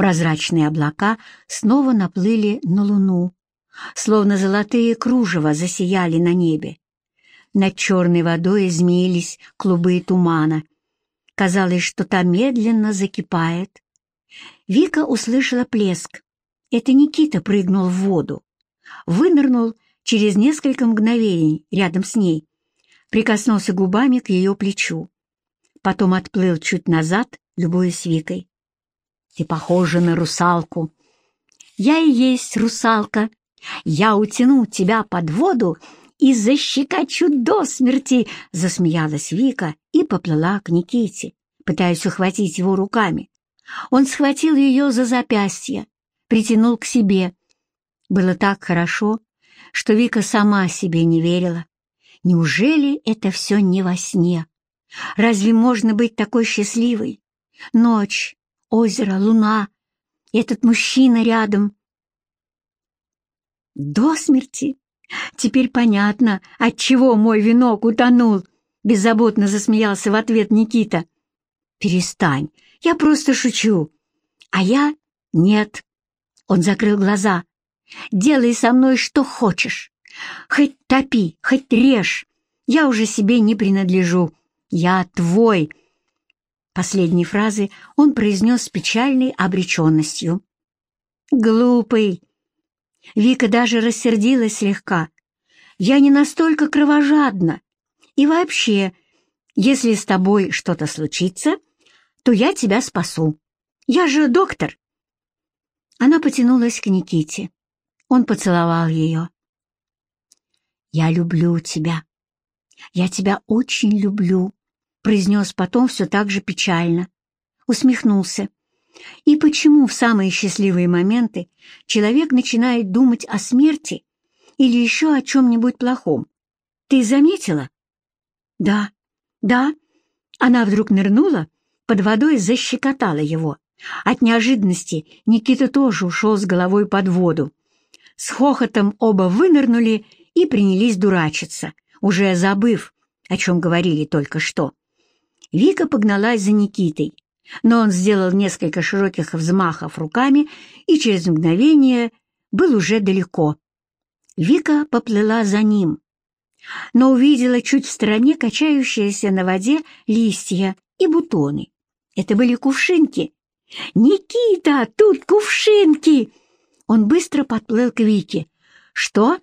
Прозрачные облака снова наплыли на луну, словно золотые кружева засияли на небе. Над черной водой измеились клубы тумана. Казалось, что та медленно закипает. Вика услышала плеск. Это Никита прыгнул в воду. Вынырнул через несколько мгновений рядом с ней, прикоснулся губами к ее плечу. Потом отплыл чуть назад, любуясь Викой. «Ты похожа на русалку». «Я и есть русалка. Я утяну тебя под воду и защекочу до смерти!» — засмеялась Вика и поплыла к Никите, пытаясь ухватить его руками. Он схватил ее за запястье, притянул к себе. Было так хорошо, что Вика сама себе не верила. Неужели это все не во сне? Разве можно быть такой счастливой? Ночь, озеро, луна, этот мужчина рядом. До смерти? Теперь понятно, отчего мой венок утонул, беззаботно засмеялся в ответ Никита. Перестань, я просто шучу. А я — нет. Он закрыл глаза. Делай со мной что хочешь. Хоть топи, хоть режь. Я уже себе не принадлежу. Я твой. Последние фразы он произнес с печальной обреченностью. Глупый. Вика даже рассердилась слегка. Я не настолько кровожадна. И вообще, если с тобой что-то случится, то я тебя спасу. Я же доктор. Она потянулась к Никите. Он поцеловал ее. «Я люблю тебя. Я тебя очень люблю», — произнес потом все так же печально. Усмехнулся. И почему в самые счастливые моменты человек начинает думать о смерти или еще о чем-нибудь плохом? Ты заметила? Да, да. Она вдруг нырнула, под водой защекотала его. От неожиданности Никита тоже ушел с головой под воду. С хохотом оба вынырнули и принялись дурачиться, уже забыв, о чем говорили только что. Вика погналась за Никитой, но он сделал несколько широких взмахов руками и через мгновение был уже далеко. Вика поплыла за ним, но увидела чуть в стороне качающиеся на воде листья и бутоны. Это были кувшинки. «Никита, тут кувшинки!» Он быстро подплыл к Вике. «Что?»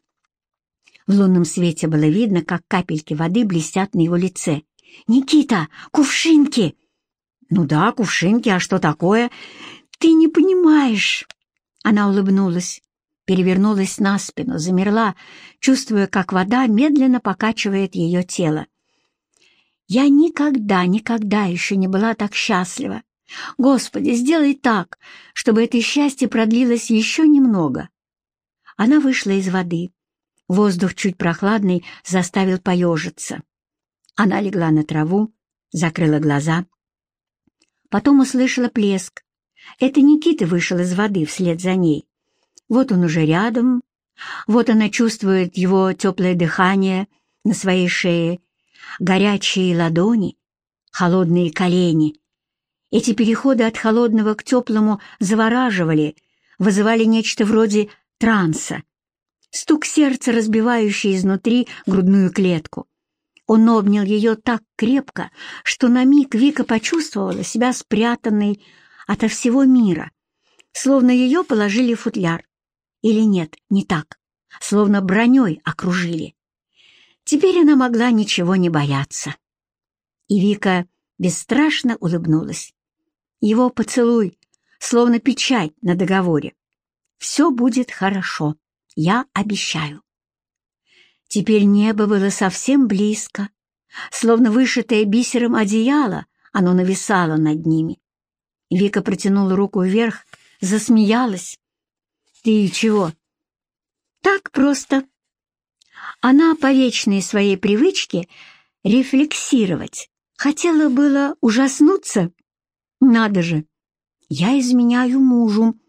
В лунном свете было видно, как капельки воды блестят на его лице. «Никита, кувшинки!» «Ну да, кувшинки, а что такое?» «Ты не понимаешь!» Она улыбнулась, перевернулась на спину, замерла, чувствуя, как вода медленно покачивает ее тело. «Я никогда, никогда еще не была так счастлива. Господи, сделай так, чтобы это счастье продлилось еще немного. Она вышла из воды. Воздух чуть прохладный заставил поежиться. Она легла на траву, закрыла глаза. Потом услышала плеск. Это Никита вышел из воды вслед за ней. Вот он уже рядом, вот она чувствует его теплое дыхание на своей шее, горячие ладони, холодные колени — эти переходы от холодного к теплому завораживали, вызывали нечто вроде транса. Стук сердца, разбивающий изнутри грудную клетку. Он обнял ее так крепко, что на миг Вика почувствовала себя спрятанной ото всего мира, словно ее положили в футляр. Или нет, не так, словно броней окружили. Теперь она могла ничего не бояться. И Вика бесстрашно улыбнулась. Его поцелуй, словно печать на договоре. Все будет хорошо, я обещаю. Теперь небо было совсем близко, словно вышитое бисером одеяло, оно нависало над ними. Вика протянула руку вверх, засмеялась. «Ты чего?» «Так просто». Она по вечной своей привычке рефлексировать хотела было ужаснуться, надо же, я изменяю мужу.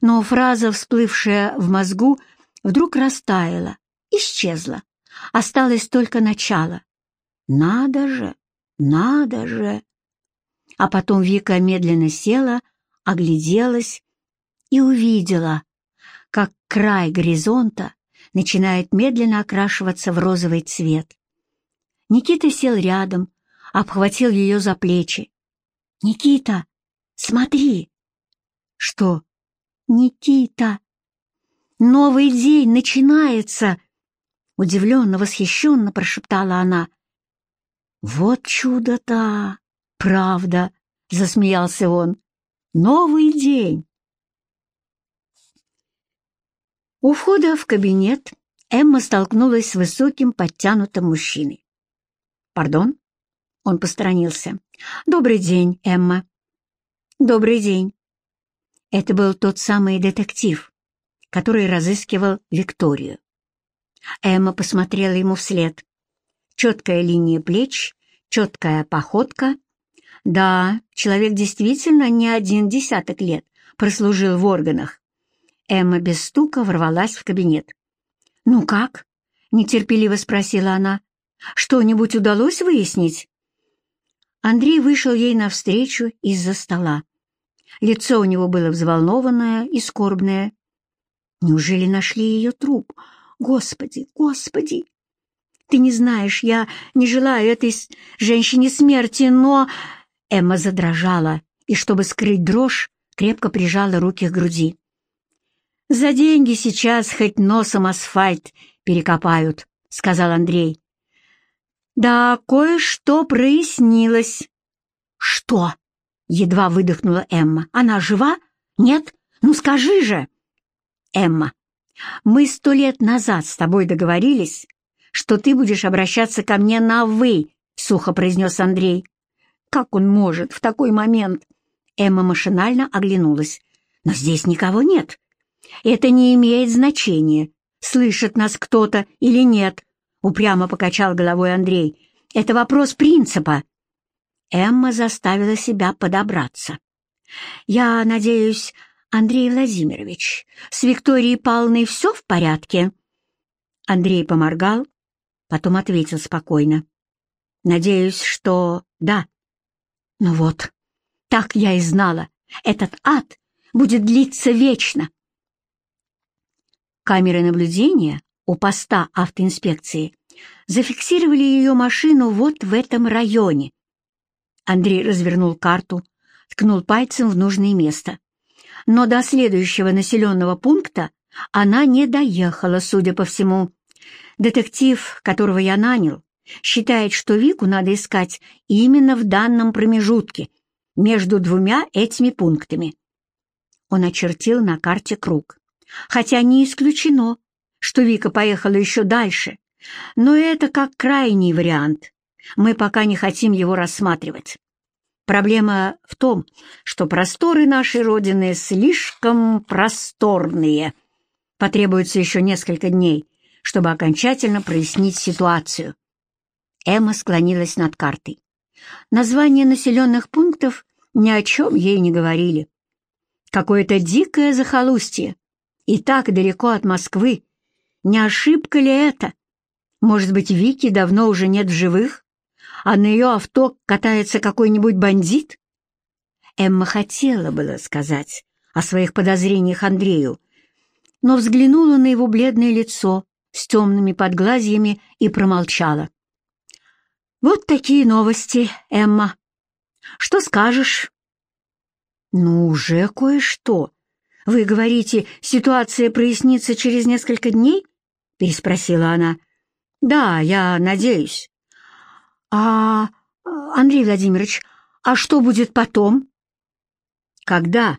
Но фраза, всплывшая в мозгу, вдруг растаяла, исчезла. Осталось только начало. Надо же, надо же. А потом Вика медленно села, огляделась и увидела, как край горизонта начинает медленно окрашиваться в розовый цвет. Никита сел рядом, обхватил ее за плечи. «Никита, смотри!» «Что?» «Никита!» «Новый день начинается!» Удивленно, восхищенно прошептала она. «Вот чудо-то! Правда!» — засмеялся он. «Новый день!» У входа в кабинет Эмма столкнулась с высоким подтянутым мужчиной. «Пардон?» Он посторонился. «Добрый день, Эмма». «Добрый день». Это был тот самый детектив, который разыскивал Викторию. Эмма посмотрела ему вслед. Четкая линия плеч, четкая походка. Да, человек действительно не один десяток лет прослужил в органах. Эмма без стука ворвалась в кабинет. «Ну как?» — нетерпеливо спросила она. Что-нибудь удалось выяснить?» Андрей вышел ей навстречу из-за стола. Лицо у него было взволнованное и скорбное. «Неужели нашли ее труп? Господи, Господи! Ты не знаешь, я не желаю этой женщине смерти, но...» Эмма задрожала и, чтобы скрыть дрожь, крепко прижала руки к груди. «За деньги сейчас хоть носом асфальт перекопают», — сказал Андрей. «Да, кое-что прояснилось». «Что?» — едва выдохнула Эмма. «Она жива? Нет? Ну скажи же!» «Эмма, мы сто лет назад с тобой договорились, что ты будешь обращаться ко мне на «вы», — сухо произнес Андрей. «Как он может в такой момент?» Эмма машинально оглянулась. «Но здесь никого нет. Это не имеет значения, слышит нас кто-то или нет. — упрямо покачал головой Андрей. «Это вопрос принципа». Эмма заставила себя подобраться. «Я надеюсь, Андрей Владимирович, с Викторией Павловной все в порядке?» Андрей поморгал, потом ответил спокойно. «Надеюсь, что да». «Ну вот, так я и знала. Этот ад будет длиться вечно». Камеры наблюдения у поста автоинспекции зафиксировали ее машину вот в этом районе. Андрей развернул карту, ткнул пальцем в нужное место. Но до следующего населенного пункта она не доехала, судя по всему. Детектив, которого я нанял, считает, что Вику надо искать именно в данном промежутке, между двумя этими пунктами. Он очертил на карте круг. Хотя не исключено, что Вика поехала еще дальше, но это как крайний вариант. Мы пока не хотим его рассматривать. Проблема в том, что просторы нашей Родины слишком просторные. Потребуется еще несколько дней, чтобы окончательно прояснить ситуацию. Эмма склонилась над картой. Названия населенных пунктов ни о чем ей не говорили. Какое-то дикое захолустье. И так далеко от Москвы, не ошибка ли это? Может быть, Вики давно уже нет в живых, а на ее авто катается какой-нибудь бандит? Эмма хотела было сказать о своих подозрениях Андрею, но взглянула на его бледное лицо с темными подглазьями и промолчала. «Вот такие новости, Эмма. Что скажешь?» «Ну, уже кое-что. Вы говорите, ситуация прояснится через несколько дней?» переспросила она. «Да, я надеюсь». «А, Андрей Владимирович, а что будет потом?» «Когда?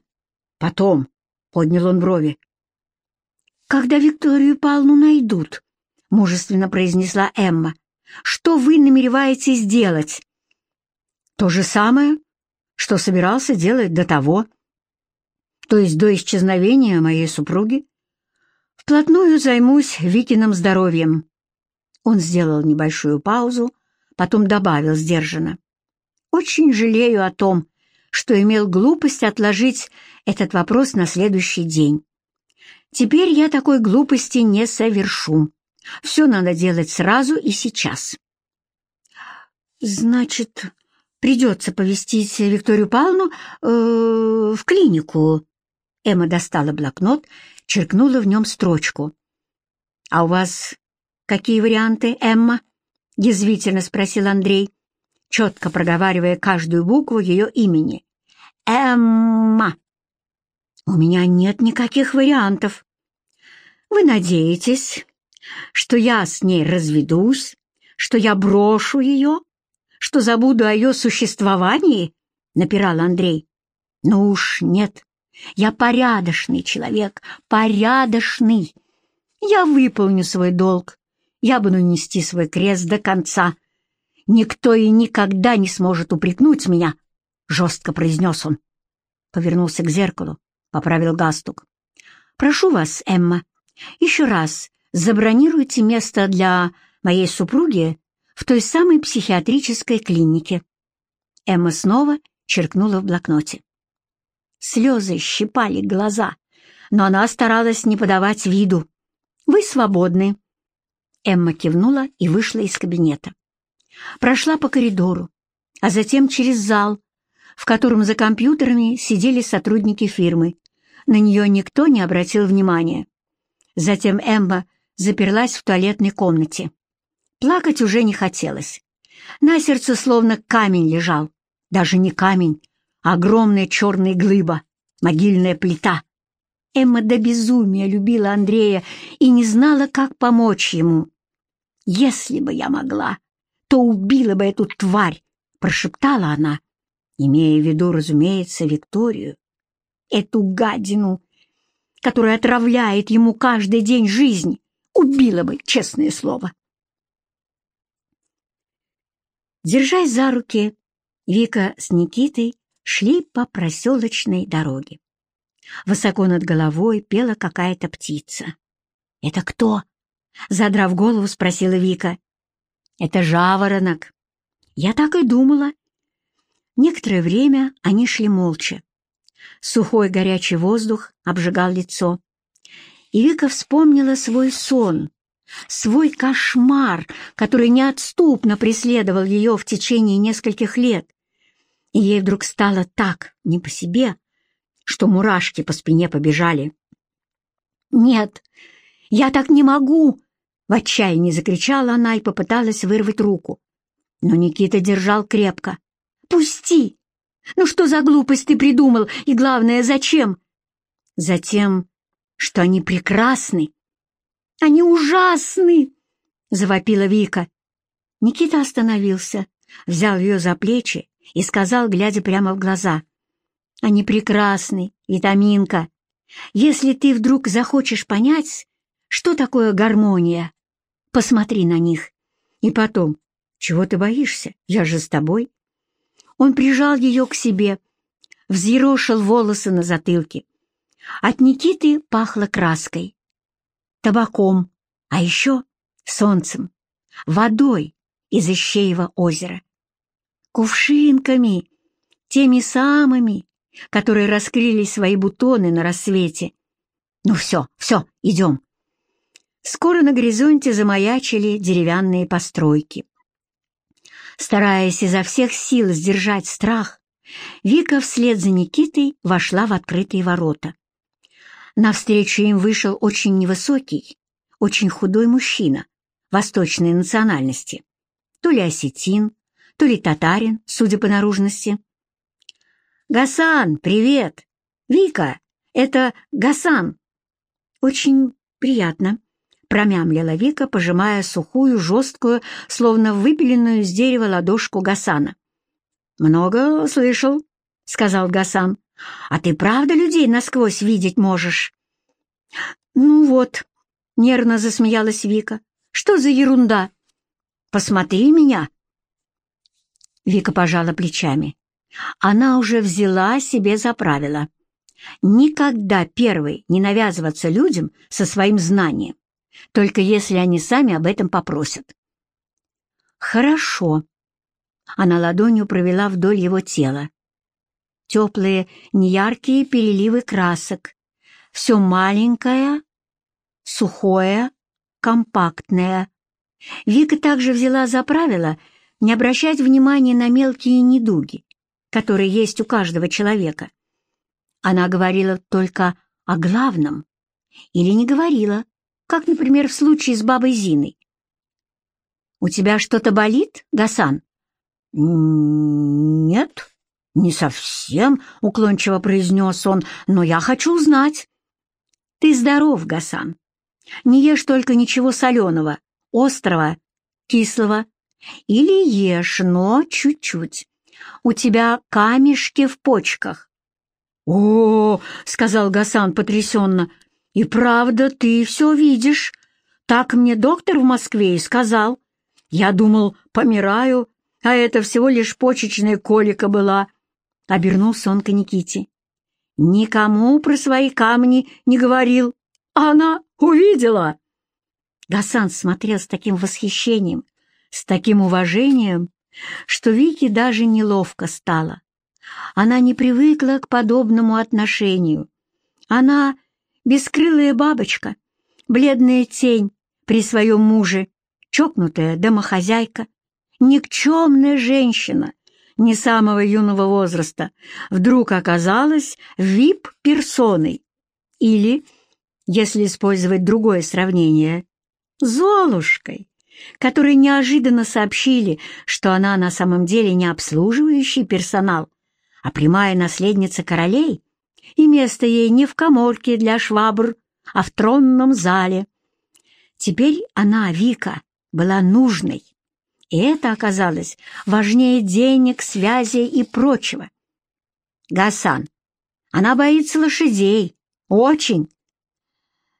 Потом?» — поднял он брови. «Когда Викторию Павловну найдут», — мужественно произнесла Эмма. «Что вы намереваетесь делать?» «То же самое, что собирался делать до того, то есть до исчезновения моей супруги. Вплотную займусь Викиным здоровьем. Он сделал небольшую паузу, потом добавил сдержанно. Очень жалею о том, что имел глупость отложить этот вопрос на следующий день. Теперь я такой глупости не совершу. Все надо делать сразу и сейчас. Значит, придется повестить Викторию Павловну э, в клинику». Эмма достала блокнот, черкнула в нем строчку. «А у вас какие варианты, Эмма?» — язвительно спросил Андрей, четко проговаривая каждую букву ее имени. «Эмма!» «У меня нет никаких вариантов. Вы надеетесь, что я с ней разведусь, что я брошу ее, что забуду о ее существовании?» — напирал Андрей. «Ну уж нет, я порядочный человек, порядочный. Я выполню свой долг, я буду нести свой крест до конца. Никто и никогда не сможет упрекнуть меня», — жестко произнес он. Повернулся к зеркалу, поправил галстук. «Прошу вас, Эмма, еще раз забронируйте место для моей супруги в той самой психиатрической клинике». Эмма снова черкнула в блокноте. Слезы щипали глаза, но она старалась не подавать виду. «Вы свободны». Эмма кивнула и вышла из кабинета. Прошла по коридору, а затем через зал, в котором за компьютерами сидели сотрудники фирмы. На нее никто не обратил внимания. Затем Эмма заперлась в туалетной комнате. Плакать уже не хотелось. На сердце словно камень лежал. Даже не камень, а огромная черная глыба, могильная плита. Эмма до безумия любила Андрея и не знала, как помочь ему. «Если бы я могла, то убила бы эту тварь», — прошептала она, имея в виду, разумеется, Викторию. «Эту гадину, которая отравляет ему каждый день жизни, убила бы, честное слово». Держась за руки, Вика с Никитой шли по проселочной дороге. Высоко над головой пела какая-то птица. «Это кто?» — задрав голову, спросила Вика. «Это жаворонок». «Я так и думала». Некоторое время они шли молча. Сухой горячий воздух обжигал лицо. И Вика вспомнила свой сон, свой кошмар, который неотступно преследовал ее в течение нескольких лет. И ей вдруг стало так, не по себе, что мурашки по спине побежали. «Нет, я так не могу!» В отчаянии закричала она и попыталась вырвать руку. Но Никита держал крепко. «Пусти! Ну что за глупость ты придумал? И главное, зачем?» «Затем, что они прекрасны они ужасны!» — завопила Вика. Никита остановился, взял ее за плечи и сказал, глядя прямо в глаза. «Они прекрасны, витаминка. Если ты вдруг захочешь понять, что такое гармония, посмотри на них. И потом, чего ты боишься? Я же с тобой». Он прижал ее к себе, взъерошил волосы на затылке. От Никиты пахло краской табаком, а еще солнцем, водой из Ищеева озера, кувшинками, теми самыми, которые раскрыли свои бутоны на рассвете. Ну все, все, идем. Скоро на горизонте замаячили деревянные постройки. Стараясь изо всех сил сдержать страх, Вика вслед за Никитой вошла в открытые ворота. Навстречу им вышел очень невысокий, очень худой мужчина восточной национальности, то ли осетин, то ли татарин, судя по наружности. «Гасан, привет! Вика, это Гасан!» «Очень приятно», — промямлила Вика, пожимая сухую, жесткую, словно выпиленную из дерева ладошку Гасана. «Много слышал», — сказал Гасан. А ты правда людей насквозь видеть можешь?» «Ну вот», — нервно засмеялась Вика, — «что за ерунда? Посмотри меня». Вика пожала плечами. Она уже взяла себе за правило никогда первой не навязываться людям со своим знанием, только если они сами об этом попросят. «Хорошо». Она ладонью провела вдоль его тела, теплые, неяркие переливы красок. Все маленькое, сухое, компактное. Вика также взяла за правило не обращать внимания на мелкие недуги, которые есть у каждого человека. Она говорила только о главном или не говорила, как, например, в случае с бабой Зиной. «У тебя что-то болит, Гасан?» «Нет, не совсем», — уклончиво произнес он, — «но я хочу узнать». «Ты здоров, Гасан. Не ешь только ничего соленого, острого, кислого. Или ешь, но чуть-чуть. У тебя камешки в почках». «О, — сказал Гасан потрясенно, — и правда ты все видишь. Так мне доктор в Москве и сказал. Я думал, помираю, а это всего лишь почечная колика была». Обернулся он к Никите. «Никому про свои камни не говорил. Она увидела!» Гасан смотрел с таким восхищением, с таким уважением, что Вике даже неловко стало. Она не привыкла к подобному отношению. Она — бескрылая бабочка, бледная тень при своем муже, чокнутая домохозяйка, никчемная женщина не самого юного возраста вдруг оказалась вип-персоной. Или, если использовать другое сравнение, Золушкой, которой неожиданно сообщили, что она на самом деле не обслуживающий персонал, а прямая наследница королей, и место ей не в коморке для швабр, а в тронном зале. Теперь она, Вика, была нужной, и это оказалось важнее денег, связей и прочего. Гасан, она боится лошадей, очень.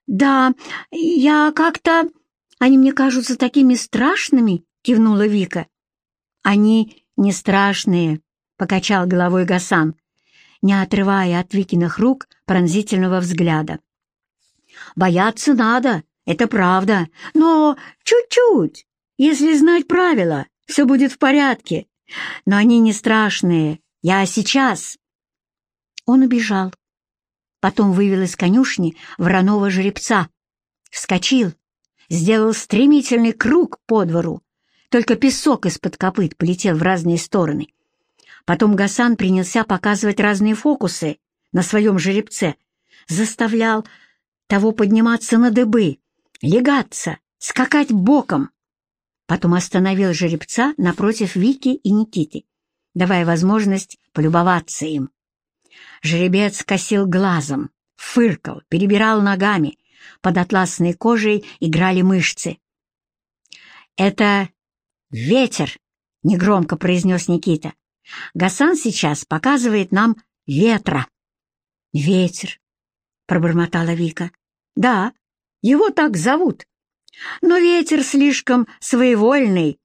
Да, я как-то... Они мне кажутся такими страшными, кивнула Вика. Они не страшные, — покачал головой Гасан, не отрывая от Викиных рук пронзительного взгляда. «Бояться надо, это правда, но чуть-чуть. Если знать правила, все будет в порядке. Но они не страшные. Я сейчас...» Он убежал. Потом вывел из конюшни вороного жеребца. Вскочил, сделал стремительный круг по двору. Только песок из-под копыт полетел в разные стороны. Потом Гасан принялся показывать разные фокусы на своем жеребце, заставлял того подниматься на дыбы, легаться, скакать боком. Потом остановил жеребца напротив Вики и Никиты, давая возможность полюбоваться им. Жеребец косил глазом, фыркал, перебирал ногами, под атласной кожей играли мышцы. «Это ветер», — негромко произнес Никита. Гасан сейчас показывает нам ветра. Ветер, пробормотала Вика. Да, его так зовут. Но ветер слишком своевольный.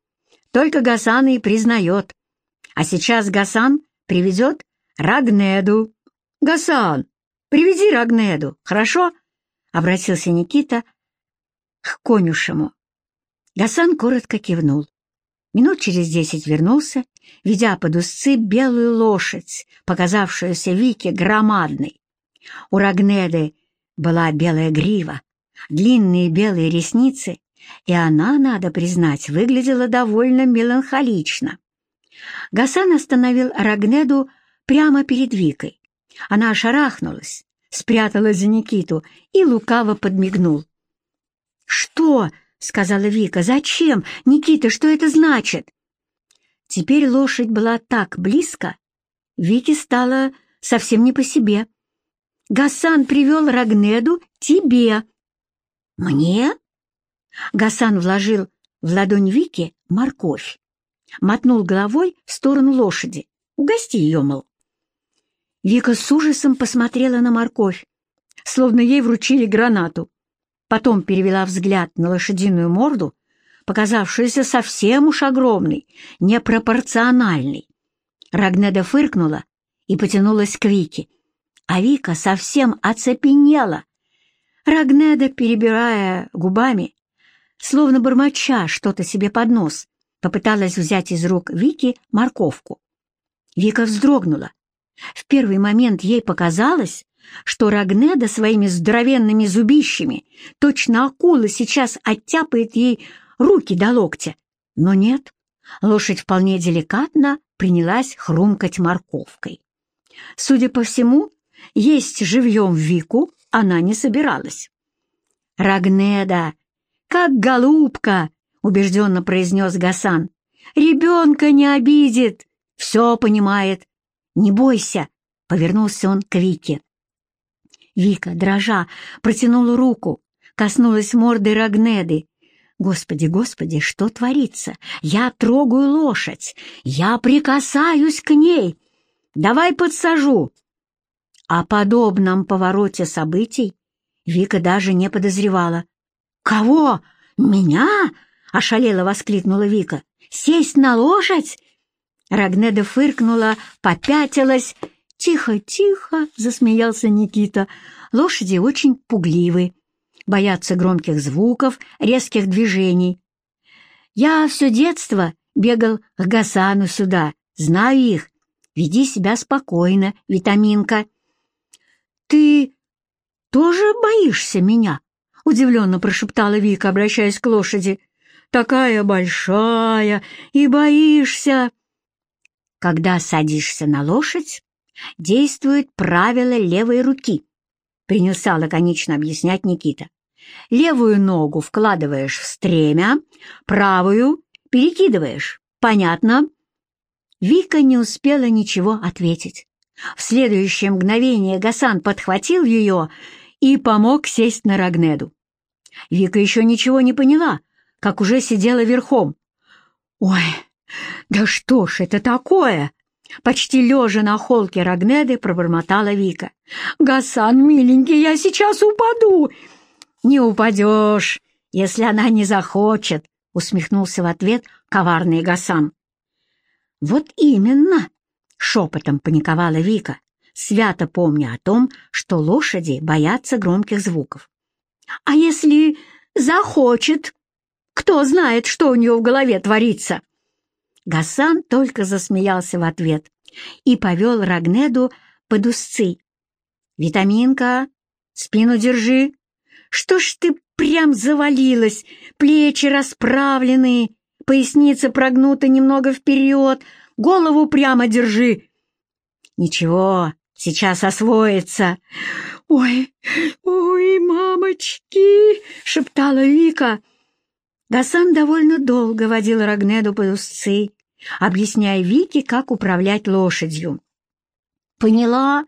Только Гасан и признает. А сейчас Гасан приведет Рагнеду. Гасан, приведи Рагнеду, хорошо? Обратился Никита к конюшему. Гасан коротко кивнул. Минут через десять вернулся, ведя под узцы белую лошадь, показавшуюся Вике громадной. У Рагнеды была белая грива, длинные белые ресницы, и она, надо признать, выглядела довольно меланхолично. Гасан остановил Рагнеду прямо перед Викой. Она шарахнулась, спряталась за Никиту и лукаво подмигнул. «Что?» — сказала Вика. «Зачем? Никита, что это значит?» Теперь лошадь была так близко, Вике стало совсем не по себе. «Гасан привел Рагнеду тебе». «Мне?» Гасан вложил в ладонь Вики морковь, мотнул головой в сторону лошади. «Угости ее, мол». Вика с ужасом посмотрела на морковь, словно ей вручили гранату. Потом перевела взгляд на лошадиную морду, показавшуюся совсем уж огромной, непропорциональной. Рагнеда фыркнула и потянулась к Вике, а Вика совсем оцепенела. Рагнеда, перебирая губами, словно бормоча что-то себе под нос, попыталась взять из рук Вики морковку. Вика вздрогнула. В первый момент ей показалось, что Рагнеда своими здоровенными зубищами, точно акула, сейчас оттяпает ей руки до локтя. Но нет, лошадь вполне деликатно принялась хрумкать морковкой. Судя по всему, есть живьем Вику она не собиралась. «Рагнеда, как голубка!» — убежденно произнес Гасан. «Ребенка не обидит, все понимает. Не бойся!» — повернулся он к Вике. Вика, дрожа, протянула руку, коснулась морды Рагнеды. «Господи, господи, что творится? Я трогаю лошадь, я прикасаюсь к ней. Давай подсажу!» О подобном повороте событий Вика даже не подозревала. «Кого? Меня?» — ошалело воскликнула Вика. «Сесть на лошадь?» Рагнеда фыркнула, попятилась. «Тихо, тихо!» — засмеялся Никита. «Лошади очень пугливы, боятся громких звуков, резких движений. Я все детство бегал к Гасану сюда, знаю их. Веди себя спокойно, витаминка». «Ты тоже боишься меня?» — удивленно прошептала Вика, обращаясь к лошади. «Такая большая и боишься!» Когда садишься на лошадь, действует правило левой руки, принялся лаконично объяснять Никита. Левую ногу вкладываешь в стремя, правую перекидываешь. Понятно? Вика не успела ничего ответить. В следующее мгновение Гасан подхватил ее и помог сесть на Рагнеду. Вика еще ничего не поняла, как уже сидела верхом. «Ой, да что ж это такое?» Почти лежа на холке Рагнеды пробормотала Вика. «Гасан, миленький, я сейчас упаду!» «Не упадешь, если она не захочет», — усмехнулся в ответ коварный Гасан. «Вот именно!» Шепотом паниковала Вика, свято помня о том, что лошади боятся громких звуков. «А если захочет? Кто знает, что у нее в голове творится?» Гасан только засмеялся в ответ и повел Рагнеду под узцы. «Витаминка, спину держи. Что ж ты прям завалилась, плечи расправлены, поясница прогнута немного вперед, Голову прямо держи!» «Ничего, сейчас освоится!» «Ой, ой, мамочки!» — шептала Вика. Гасан довольно долго водил Рагнеду по узцы, объясняя Вике, как управлять лошадью. «Поняла?»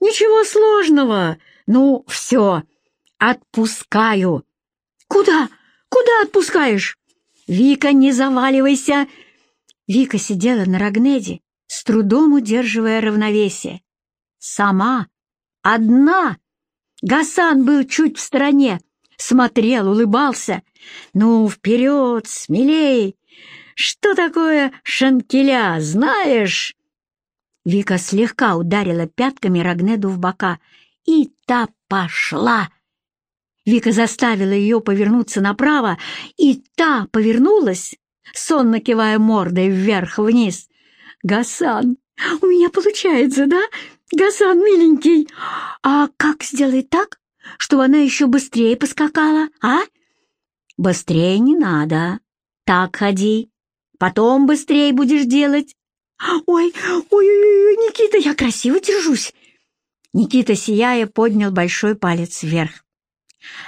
«Ничего сложного. Ну, все, отпускаю». «Куда? Куда отпускаешь?» «Вика, не заваливайся!» Вика сидела на Рогнеде, с трудом удерживая равновесие. Сама, одна. Гасан был чуть в стороне, смотрел, улыбался. «Ну, вперед, смелей! Что такое шанкеля, знаешь?» Вика слегка ударила пятками Рогнеду в бока, и та пошла. Вика заставила ее повернуться направо, и та повернулась, сонно кивая мордой вверх-вниз. «Гасан, у меня получается, да? Гасан, миленький! А как сделать так, чтобы она еще быстрее поскакала, а?» «Быстрее не надо. Так ходи. Потом быстрее будешь делать». «Ой, ой, ой, Никита, я красиво держусь!» Никита, сияя, поднял большой палец вверх.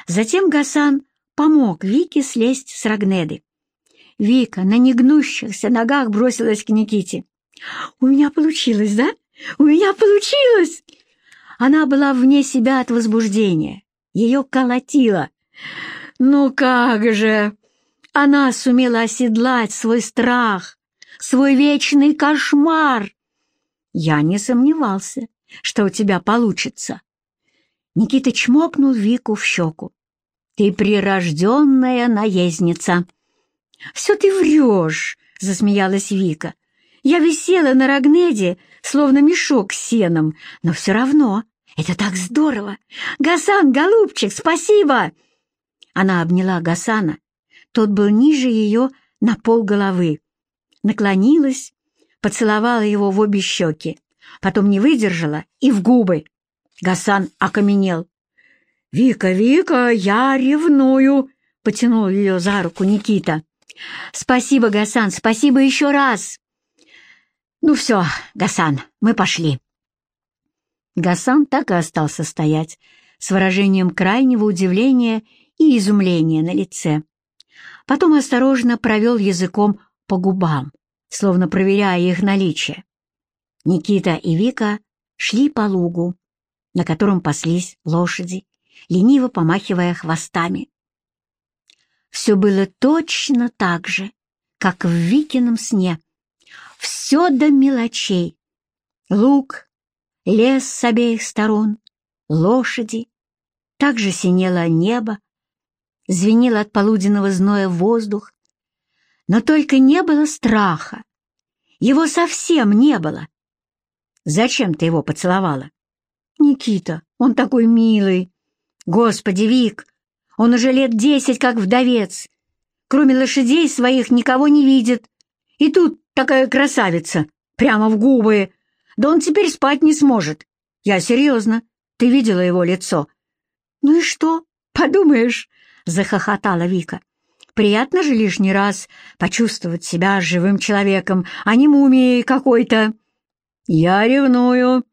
Затем Гасан помог Вике слезть с Рогнеды. Вика на негнущихся ногах бросилась к Никите. «У меня получилось, да? У меня получилось!» Она была вне себя от возбуждения. Ее колотило. «Ну как же!» Она сумела оседлать свой страх, свой вечный кошмар. Я не сомневался, что у тебя получится. Никита чмокнул Вику в щеку. «Ты прирожденная наездница!» «Все ты врешь!» — засмеялась Вика. «Я висела на Рогнеде, словно мешок с сеном, но все равно это так здорово! Гасан, голубчик, спасибо!» Она обняла Гасана. Тот был ниже ее на пол головы. Наклонилась, поцеловала его в обе щеки, потом не выдержала и в губы. Гасан окаменел. «Вика, Вика, я ревную!» — потянул ее за руку Никита. «Спасибо, Гасан, спасибо еще раз!» «Ну все, Гасан, мы пошли!» Гасан так и остался стоять, с выражением крайнего удивления и изумления на лице. Потом осторожно провел языком по губам, словно проверяя их наличие. Никита и Вика шли по лугу, на котором паслись лошади, лениво помахивая хвостами. Все было точно так же, как в Викином сне. Все до мелочей. Луг, лес с обеих сторон, лошади. Также синело небо, звенел от полуденного зноя воздух. Но только не было страха. Его совсем не было. Зачем ты его поцеловала? Никита, он такой милый. Господи, Вик, он уже лет десять как вдовец. Кроме лошадей своих никого не видит. И тут такая красавица, прямо в губы. Да он теперь спать не сможет. Я серьезно. Ты видела его лицо? Ну и что? Подумаешь, захохотала Вика. Приятно же лишний раз почувствовать себя живым человеком, а не мумией какой-то. Я ревную.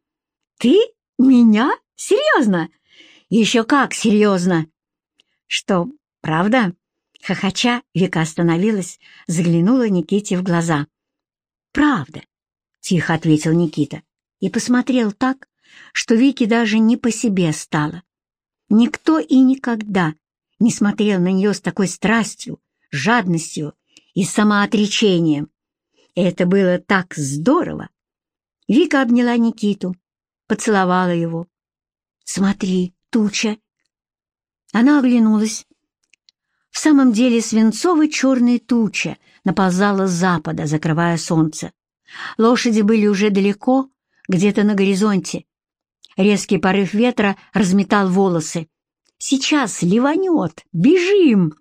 Ты? Меня? Серьезно? Еще как серьезно. Что, правда? Хохоча, Вика остановилась, заглянула Никите в глаза. «Правда», — тихо ответил Никита и посмотрел так, что Вике даже не по себе стало. Никто и никогда не смотрел на нее с такой страстью, жадностью и самоотречением. это было так здорово. Вика обняла Никиту, поцеловала его. «Смотри, туча!» Она оглянулась. В самом деле свинцовая черная туча наползала с запада, закрывая солнце. Лошади были уже далеко, где-то на горизонте. Резкий порыв ветра разметал волосы. «Сейчас ливанет! Бежим!»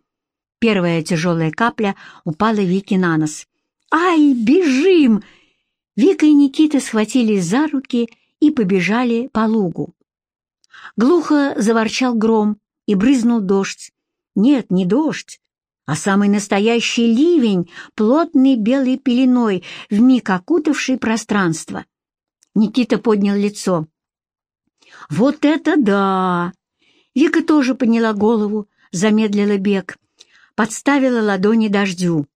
Первая тяжелая капля упала Вике на нос. «Ай, бежим!» Вика и Никита схватились за руки и побежали по лугу. Глухо заворчал гром и брызнул дождь. Нет, не дождь, а самый настоящий ливень, плотный белой пеленой, вмиг окутавший пространство. Никита поднял лицо. «Вот это да!» Вика тоже подняла голову, замедлила бег, подставила ладони дождю.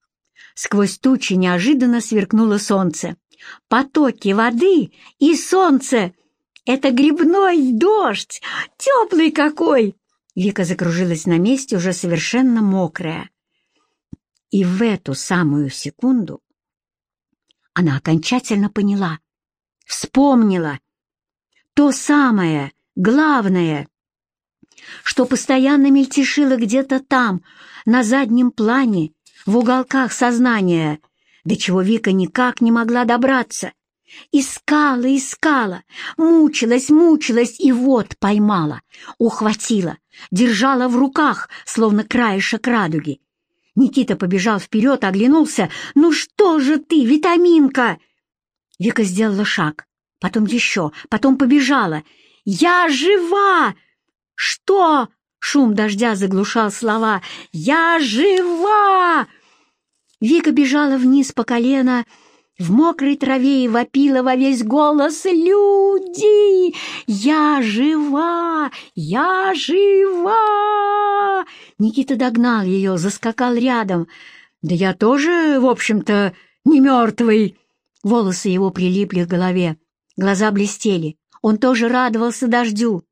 Сквозь тучи неожиданно сверкнуло солнце. Потоки воды и солнце — это грибной дождь! Теплый какой! Вика закружилась на месте, уже совершенно мокрая. И в эту самую секунду она окончательно поняла, вспомнила то самое, главное, что постоянно мельтешило где-то там, на заднем плане, в уголках сознания, до чего Вика никак не могла добраться. Искала, искала, мучилась, мучилась и вот поймала, ухватила, держала в руках, словно краешек радуги. Никита побежал вперед, оглянулся. «Ну что же ты, витаминка?» Вика сделала шаг, потом еще, потом побежала. «Я жива!» «Что?» — шум дождя заглушал слова. «Я жива!» Вика бежала вниз по колено, в мокрой траве и вопила во весь голос «Люди! Я жива! Я жива!» Никита догнал ее, заскакал рядом. «Да я тоже, в общем-то, не мертвый!» Волосы его прилипли к голове, глаза блестели. Он тоже радовался дождю.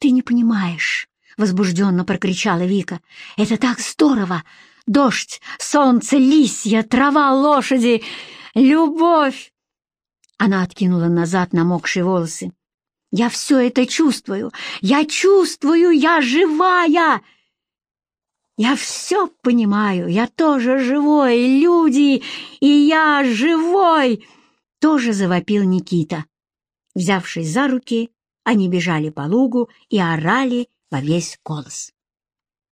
«Ты не понимаешь!» — возбужденно прокричала Вика. «Это так здорово! Дождь, солнце, листья, трава, лошади!» Любовь!» Она откинула назад намокшие волосы. «Я все это чувствую! Я чувствую! Я живая!» «Я все понимаю! Я тоже живой! Люди! И я живой!» Тоже завопил Никита. Взявшись за руки, они бежали по лугу и орали во весь голос.